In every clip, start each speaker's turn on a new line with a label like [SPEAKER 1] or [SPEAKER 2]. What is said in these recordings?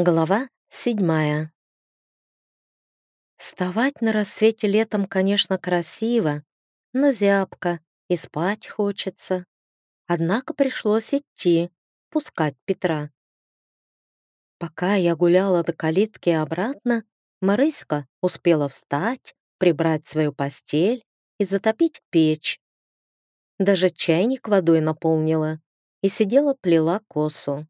[SPEAKER 1] Глава седьмая. Вставать на рассвете летом, конечно, красиво, но зябко и спать хочется. Однако пришлось идти, пускать Петра. Пока я гуляла до калитки и обратно, Марыська успела встать, прибрать свою постель и затопить печь. Даже чайник водой наполнила и сидела плела косу.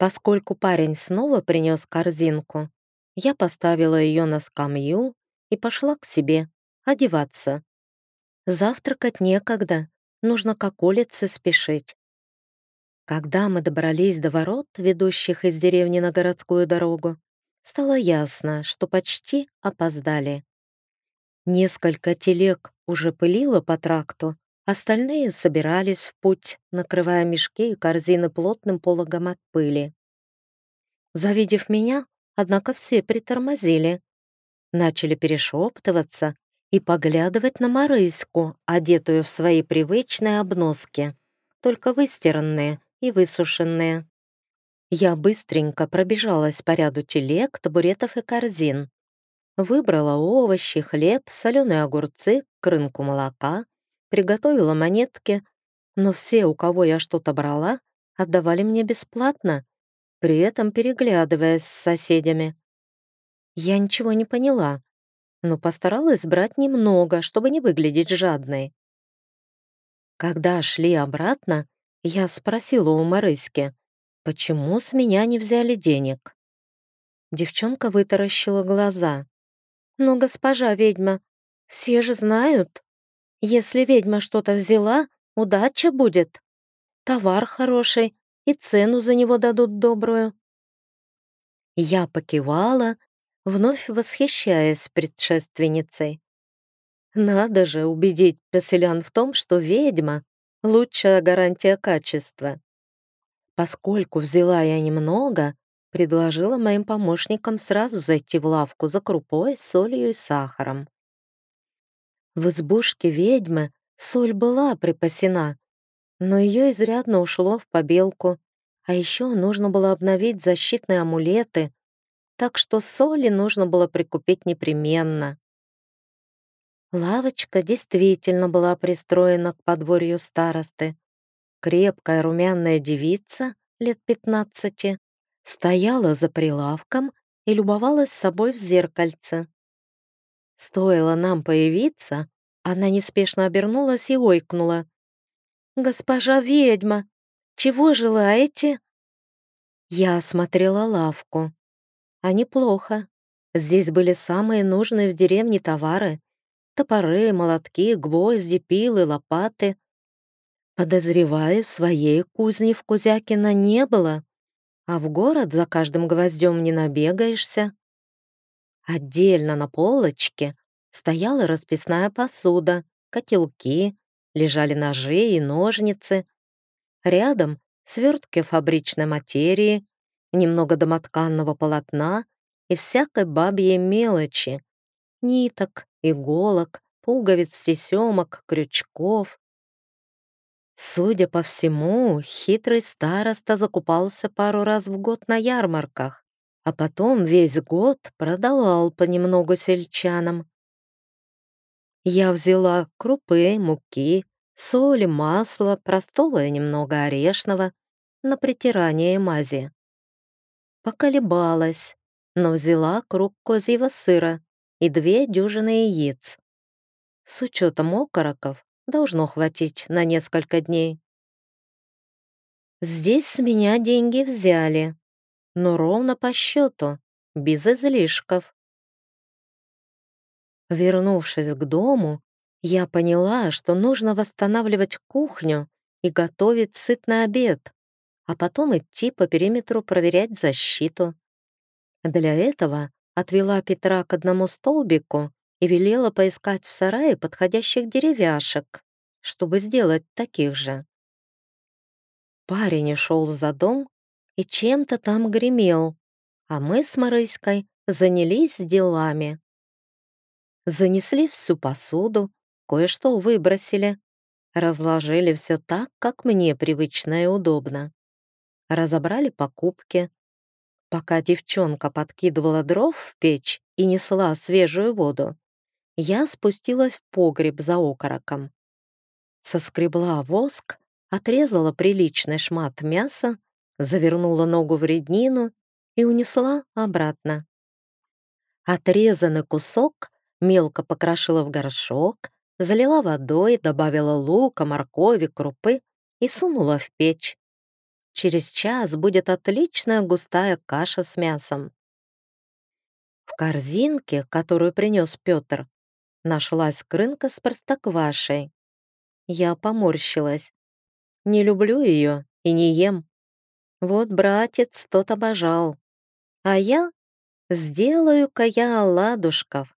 [SPEAKER 1] Поскольку парень снова принес корзинку, я поставила ее на скамью и пошла к себе одеваться. Завтракать некогда, нужно как улице спешить. Когда мы добрались до ворот, ведущих из деревни на городскую дорогу, стало ясно, что почти опоздали. Несколько телег уже пылило по тракту, Остальные собирались в путь, накрывая мешки и корзины плотным пологом от пыли. Завидев меня, однако все притормозили. Начали перешептываться и поглядывать на Марыську, одетую в свои привычные обноски, только выстиранные и высушенные. Я быстренько пробежалась по ряду телег, табуретов и корзин. Выбрала овощи, хлеб, соленые огурцы, к рынку молока, приготовила монетки, но все, у кого я что-то брала, отдавали мне бесплатно, при этом переглядываясь с соседями. Я ничего не поняла, но постаралась брать немного, чтобы не выглядеть жадной. Когда шли обратно, я спросила у Марыськи, почему с меня не взяли денег. Девчонка вытаращила глаза. «Но, госпожа ведьма, все же знают, если ведьма что-то взяла, удача будет. Товар хороший, и цену за него дадут добрую. Я покивала, вновь восхищаясь предшественницей. Надо же убедить поселян в том, что ведьма — лучшая гарантия качества. Поскольку взяла я немного, предложила моим помощникам сразу зайти в лавку за крупой, солью и сахаром. В избушке ведьмы соль была припасена, но ее изрядно ушло в побелку, а еще нужно было обновить защитные амулеты, так что соли нужно было прикупить непременно. Лавочка действительно была пристроена к подворью старосты. Крепкая румяная девица лет пятнадцати стояла за прилавком и любовалась собой в зеркальце. Стоило нам появиться, она неспешно обернулась и ойкнула. «Госпожа ведьма, чего желаете?» Я осмотрела лавку. А неплохо. Здесь были самые нужные в деревне товары. Топоры, молотки, гвозди, пилы, лопаты. Подозреваю, своей кузни в Кузякино не было, а в город за каждым гвоздем не набегаешься. Отдельно на полочке стояла расписная посуда, котелки, лежали ножи и ножницы. Рядом свертки фабричной материи, немного домотканного полотна и всякой бабьей мелочи, ниток, иголок, пуговиц, тесемок, крючков. Судя по всему, хитрый староста закупался пару раз в год на ярмарках а потом весь год продавал понемногу сельчанам. Я взяла крупы, муки, соли, масло, простого и немного орешного на притирание мази. Поколебалась, но взяла круг козьего сыра и две дюжины яиц. С учетом окороков должно хватить на несколько дней. Здесь с меня деньги взяли, но ровно по счету, без излишков. Вернувшись к дому, я поняла, что нужно восстанавливать кухню и готовить сытный обед, а потом идти по периметру проверять защиту. Для этого отвела Петра к одному столбику и велела поискать в сарае подходящих деревяшек, чтобы сделать таких же. Парень ушел за дом, и чем-то там гремел, а мы с Марыськой занялись делами. Занесли всю посуду, кое-что выбросили, разложили все так, как мне привычно и удобно. Разобрали покупки. Пока девчонка подкидывала дров в печь и несла свежую воду, я спустилась в погреб за окороком. Соскребла воск, отрезала приличный шмат мяса, завернула ногу в реднину и унесла обратно. Отрезанный кусок мелко покрошила в горшок, залила водой, добавила лука, моркови, крупы и сунула в печь. Через час будет отличная густая каша с мясом. В корзинке, которую принес Петр, нашлась крынка с простоквашей. Я поморщилась. Не люблю ее и не ем. Вот братец тот обожал. А я сделаю-ка я оладушков.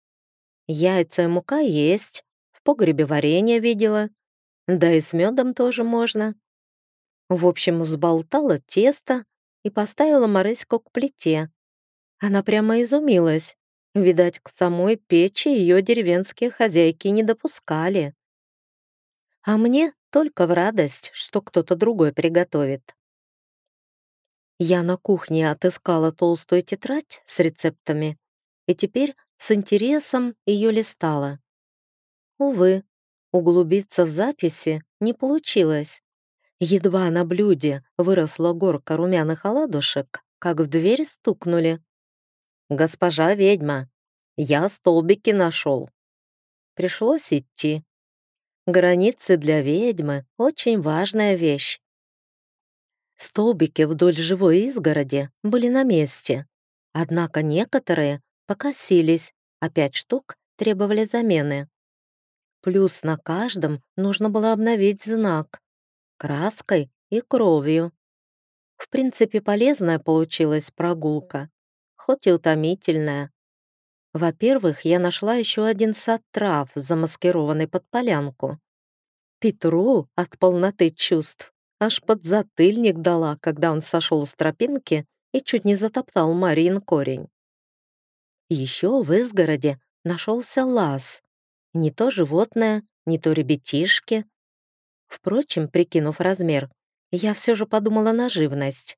[SPEAKER 1] Яйца и мука есть, в погребе варенье видела. Да и с медом тоже можно. В общем, взболтала тесто и поставила Марыську к плите. Она прямо изумилась. Видать, к самой печи ее деревенские хозяйки не допускали. А мне только в радость, что кто-то другой приготовит. Я на кухне отыскала толстую тетрадь с рецептами и теперь с интересом ее листала. Увы, углубиться в записи не получилось. Едва на блюде выросла горка румяных оладушек, как в дверь стукнули. «Госпожа ведьма, я столбики нашел». Пришлось идти. Границы для ведьмы — очень важная вещь. Столбики вдоль живой изгороди были на месте, однако некоторые покосились, а пять штук требовали замены. Плюс на каждом нужно было обновить знак краской и кровью. В принципе, полезная получилась прогулка, хоть и утомительная. Во-первых, я нашла еще один сад трав, замаскированный под полянку. Петру от полноты чувств аж под затыльник дала, когда он сошел с тропинки и чуть не затоптал Марин корень. Еще в изгороде нашелся лаз. Не то животное, не то ребятишки, Впрочем, прикинув размер, я все же подумала на живность.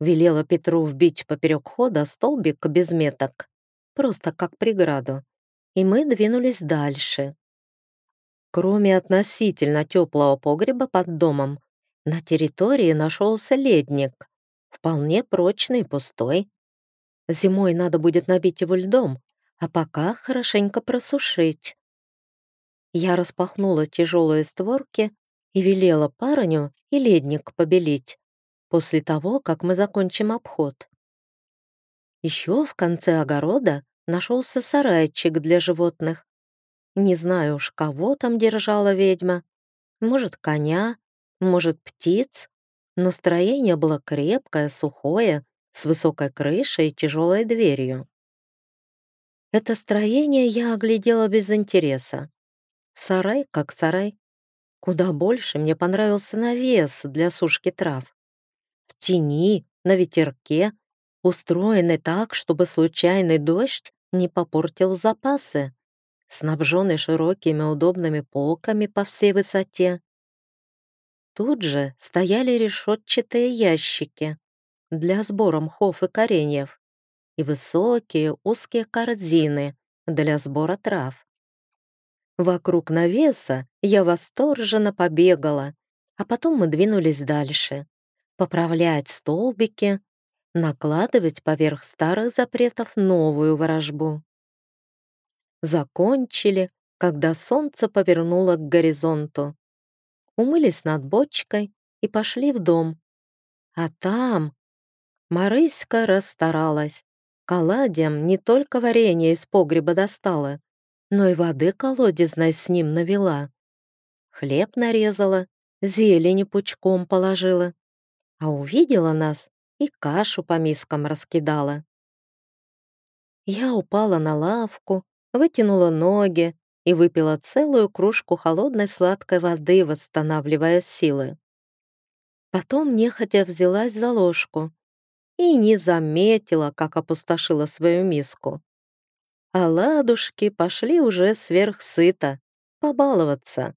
[SPEAKER 1] Велела Петру вбить поперек хода столбик без меток, просто как преграду. И мы двинулись дальше. Кроме относительно теплого погреба под домом, на территории нашелся ледник, вполне прочный и пустой. Зимой надо будет набить его льдом, а пока хорошенько просушить. Я распахнула тяжелые створки и велела парню и ледник побелить после того, как мы закончим обход. Еще в конце огорода нашелся сарайчик для животных. Не знаю уж, кого там держала ведьма. Может, коня, может, птиц. Но строение было крепкое, сухое, с высокой крышей и тяжелой дверью. Это строение я оглядела без интереса. Сарай как сарай. Куда больше мне понравился навес для сушки трав. В тени, на ветерке, устроенный так, чтобы случайный дождь не попортил запасы, снабженный широкими удобными полками по всей высоте. Тут же стояли решетчатые ящики для сбора мхов и кореньев и высокие узкие корзины для сбора трав. Вокруг навеса я восторженно побегала, а потом мы двинулись дальше. Поправлять столбики, накладывать поверх старых запретов новую ворожбу. Закончили, когда солнце повернуло к горизонту. Умылись над бочкой и пошли в дом. А там Марыська расстаралась. Каладиям не только варенье из погреба достала, но и воды колодезной с ним навела. Хлеб нарезала, зелени пучком положила, а увидела нас и кашу по мискам раскидала. Я упала на лавку, вытянула ноги и выпила целую кружку холодной сладкой воды, восстанавливая силы. Потом нехотя взялась за ложку и не заметила, как опустошила свою миску а ладушки пошли уже сверхсыто, побаловаться.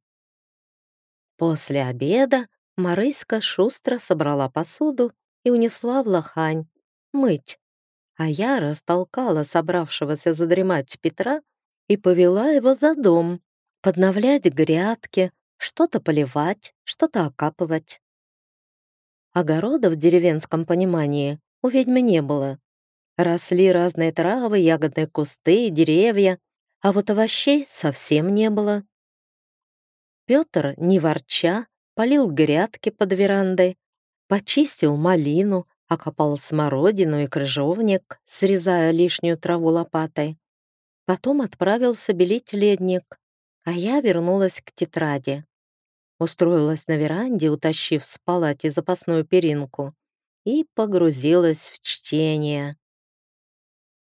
[SPEAKER 1] После обеда Марыська шустро собрала посуду и унесла в лохань, мыть, а я растолкала собравшегося задремать Петра и повела его за дом, подновлять грядки, что-то поливать, что-то окапывать. Огорода в деревенском понимании у ведьмы не было. Росли разные травы, ягодные кусты, деревья, а вот овощей совсем не было. Петр, не ворча, полил грядки под верандой, почистил малину, окопал смородину и крыжовник, срезая лишнюю траву лопатой. Потом отправился белить ледник, а я вернулась к тетради. Устроилась на веранде, утащив с палати запасную перинку, и погрузилась в чтение.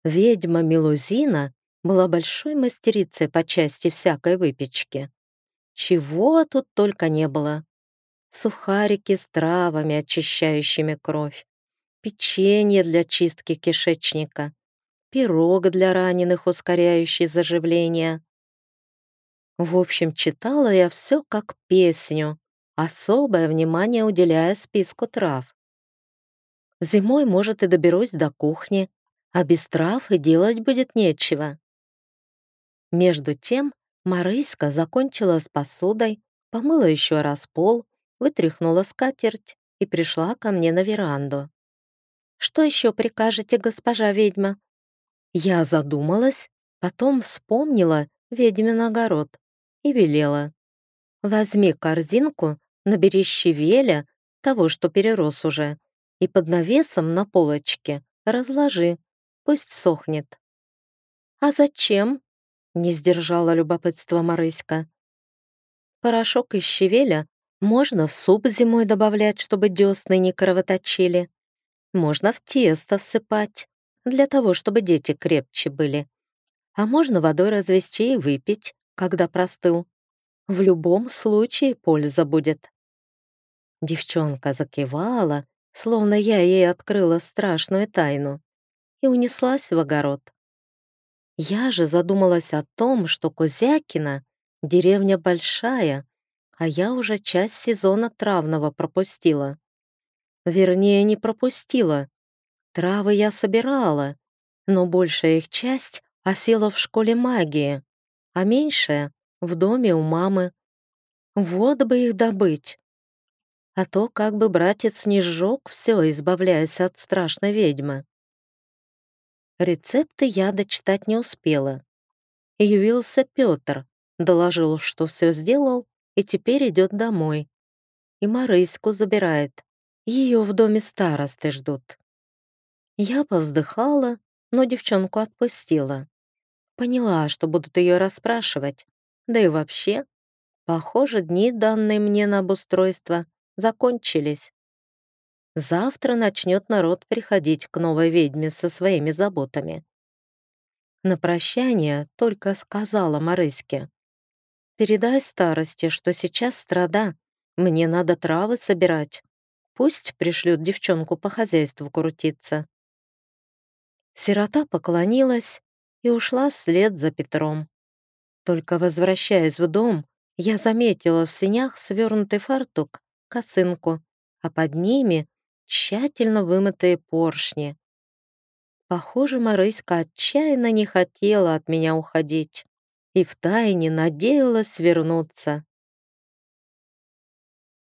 [SPEAKER 1] Ведьма Мелузина была большой мастерицей по части всякой выпечки. Чего тут только не было. Сухарики с травами, очищающими кровь, печенье для чистки кишечника, пирог для раненых, ускоряющий заживление. В общем, читала я все как песню, особое внимание уделяя списку трав. Зимой, может, и доберусь до кухни, а без трав и делать будет нечего. Между тем Марыська закончила с посудой, помыла еще раз пол, вытряхнула скатерть и пришла ко мне на веранду. Что еще прикажете, госпожа ведьма?» Я задумалась, потом вспомнила ведьмин огород и велела. «Возьми корзинку, набери щавеля, того, что перерос уже, и под навесом на полочке разложи, пусть сохнет». «А зачем?» — не сдержала любопытство Марыська. «Порошок из щавеля можно в суп зимой добавлять, чтобы десны не кровоточили. Можно в тесто всыпать, для того, чтобы дети крепче были. А можно водой развести и выпить, когда простыл. В любом случае польза будет. Девчонка закивала, словно я ей открыла страшную тайну, и унеслась в огород. Я же задумалась о том, что Кузякина — деревня большая, а я уже часть сезона травного пропустила. Вернее, не пропустила. Травы я собирала, но большая их часть осела в школе магии, а меньшая — в доме у мамы. Вот бы их добыть. А то как бы братец не сжег все, избавляясь от страшной ведьмы. Рецепты я дочитать не успела. Явился Петр, доложил, что все сделал, и теперь идет домой. И Марыську забирает. Ее в доме старосты ждут. Я повздыхала, но девчонку отпустила. Поняла, что будут ее расспрашивать. Да и вообще, похоже, дни, данные мне на обустройство, закончились. Завтра начнет народ приходить к новой ведьме со своими заботами. На прощание только сказала Марыське. «Передай старости, что сейчас страда. Мне надо травы собирать. Пусть пришлют девчонку по хозяйству крутиться. Сирота поклонилась и ушла вслед за Петром. Только возвращаясь в дом, я заметила в синях свернутый фартук, косынку, а под ними тщательно вымытые поршни. Похоже, Марыська отчаянно не хотела от меня уходить и втайне надеялась вернуться.